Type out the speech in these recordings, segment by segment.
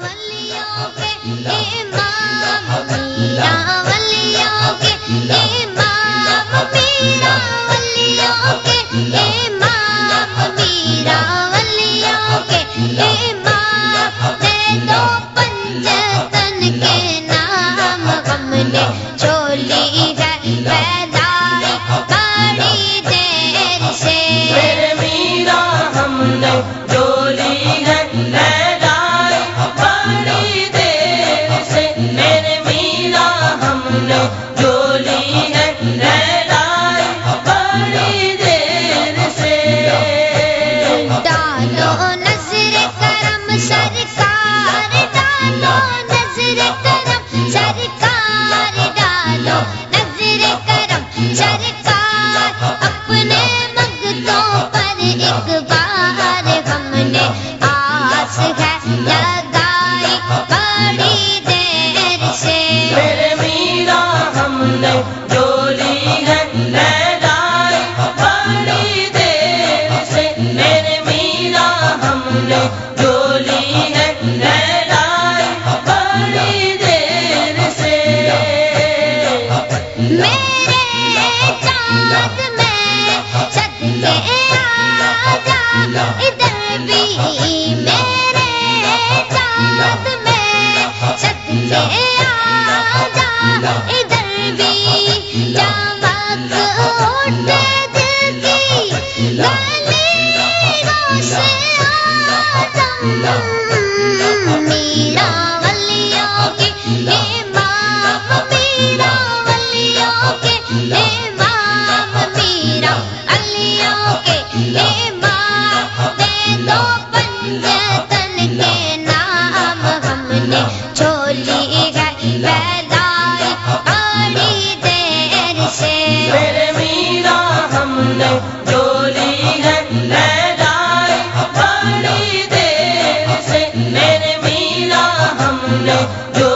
ولیوں کے امام اللہ میرا میرا میرے میلا ہم نے جو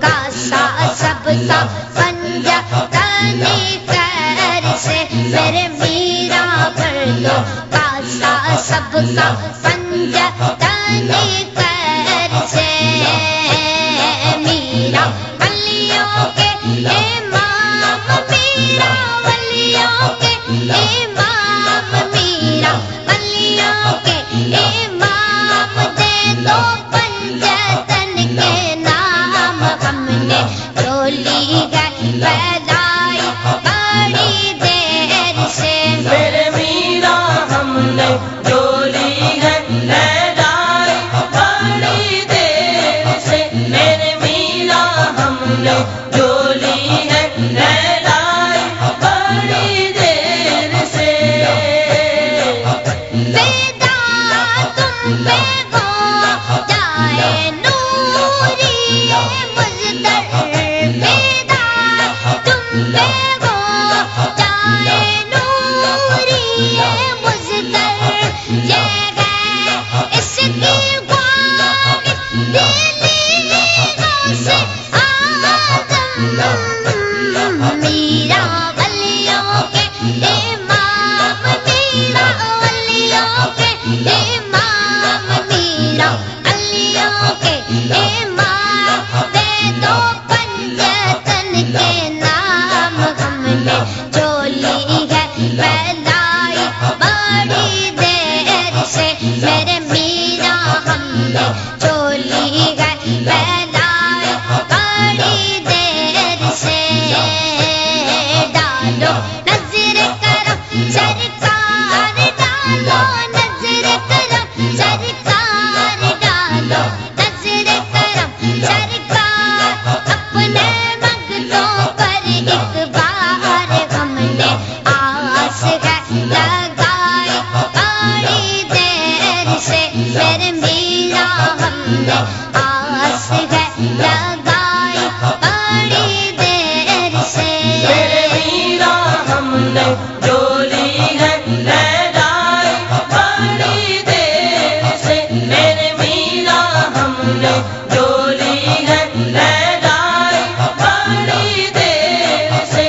کا سا سب اللہ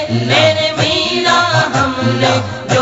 میرے میرا ہم نے